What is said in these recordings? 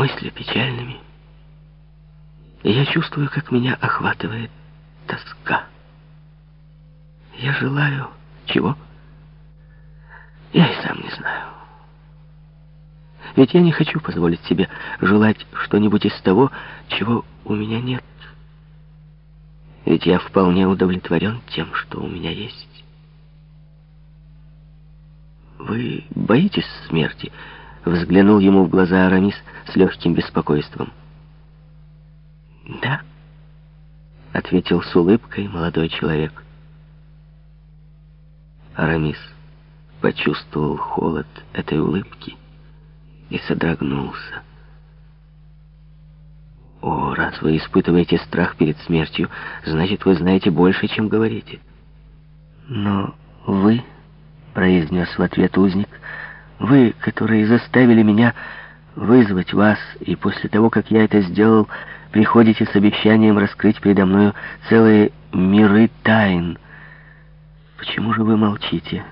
мысли печальными, я чувствую, как меня охватывает тоска. Я желаю... Чего? Я и сам не знаю. Ведь я не хочу позволить себе желать что-нибудь из того, чего у меня нет. Ведь я вполне удовлетворен тем, что у меня есть. «Вы боитесь смерти?» — взглянул ему в глаза Арамис с легким беспокойством. «Да», — ответил с улыбкой молодой человек. Арамис почувствовал холод этой улыбки и содрогнулся. «О, раз вы испытываете страх перед смертью, значит, вы знаете больше, чем говорите». «Но вы...» — произнес в ответ узник. «Вы, которые заставили меня вызвать вас, и после того, как я это сделал, приходите с обещанием раскрыть передо мною целые миры тайн. Почему же вы молчите,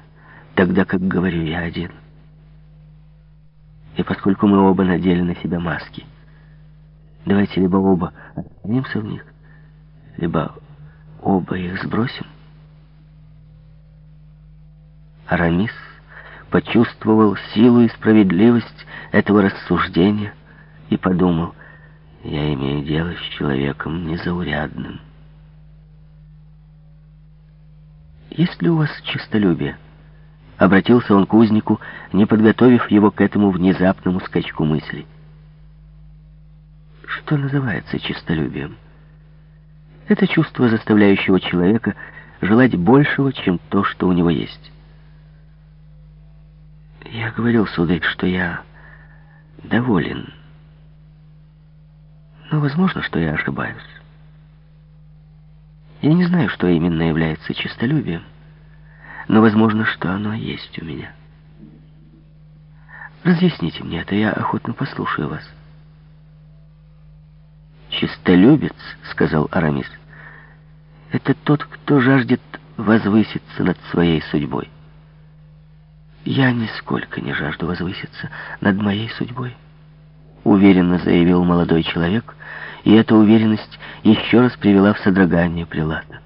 тогда как говорю я один? И поскольку мы оба надели на себя маски, давайте либо оба останемся в них, либо оба их сбросим». Арамис почувствовал силу и справедливость этого рассуждения и подумал, я имею дело с человеком незаурядным. «Есть ли у вас честолюбие?» Обратился он к узнику, не подготовив его к этому внезапному скачку мыслей. Что называется честолюбием? Это чувство, заставляющего человека желать большего, чем то, что у него есть. Я говорил, сударь, что я доволен. Но возможно, что я ошибаюсь. Я не знаю, что именно является честолюбием, но возможно, что оно есть у меня. Разъясните мне это, я охотно послушаю вас. «Чистолюбец», — сказал Арамис, — «это тот, кто жаждет возвыситься над своей судьбой». «Я нисколько не жажду возвыситься над моей судьбой», — уверенно заявил молодой человек, и эта уверенность еще раз привела в содрогание Прилата.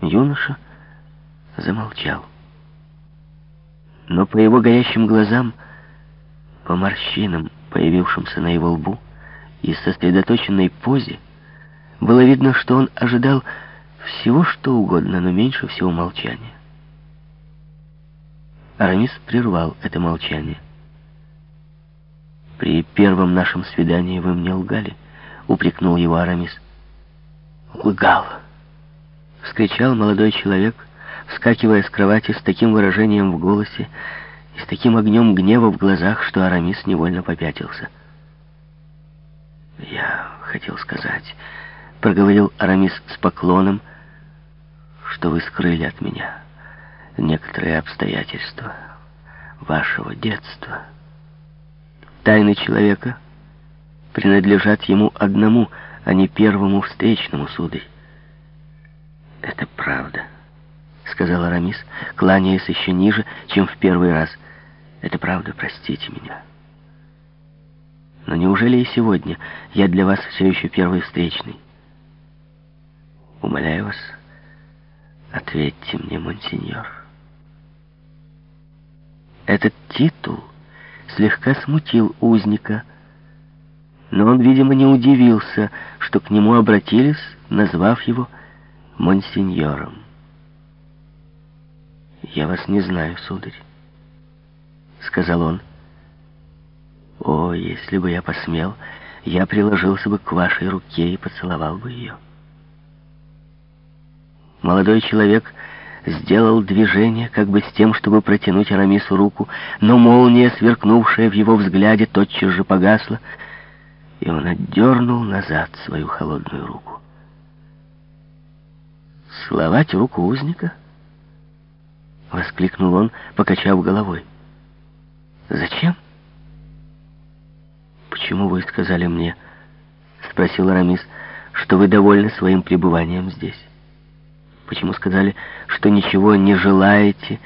Юноша замолчал. Но по его горящим глазам, по морщинам, появившимся на его лбу, и сосредоточенной позе, было видно, что он ожидал всего, что угодно, но меньше всего молчания. Арамис прервал это молчание. «При первом нашем свидании вы мне лгали», — упрекнул его Арамис. «Лгал!» — вскричал молодой человек, вскакивая с кровати с таким выражением в голосе и с таким огнем гнева в глазах, что Арамис невольно попятился. «Я хотел сказать», — проговорил Арамис с поклоном, — «что вы скрыли от меня» некоторые обстоятельства вашего детства. Тайны человека принадлежат ему одному, а не первому встречному, сударь. Это правда, сказал Арамис, кланяясь еще ниже, чем в первый раз. Это правда, простите меня. Но неужели и сегодня я для вас все еще первый встречный? Умоляю вас, ответьте мне, монсеньор. Этот титул слегка смутил узника, но он, видимо, не удивился, что к нему обратились, назвав его монсеньором. «Я вас не знаю, сударь», — сказал он. «О, если бы я посмел, я приложился бы к вашей руке и поцеловал бы ее». Молодой человек сделал движение, как бы с тем, чтобы протянуть Арамису руку, но молния, сверкнувшая в его взгляде, тотчас же погасла, и он отдернул назад свою холодную руку. «Словать руку узника?» — воскликнул он, покачав головой. «Зачем?» «Почему вы сказали мне, — спросил Арамис, — что вы довольны своим пребыванием здесь?» Почему сказали, что ничего не желаете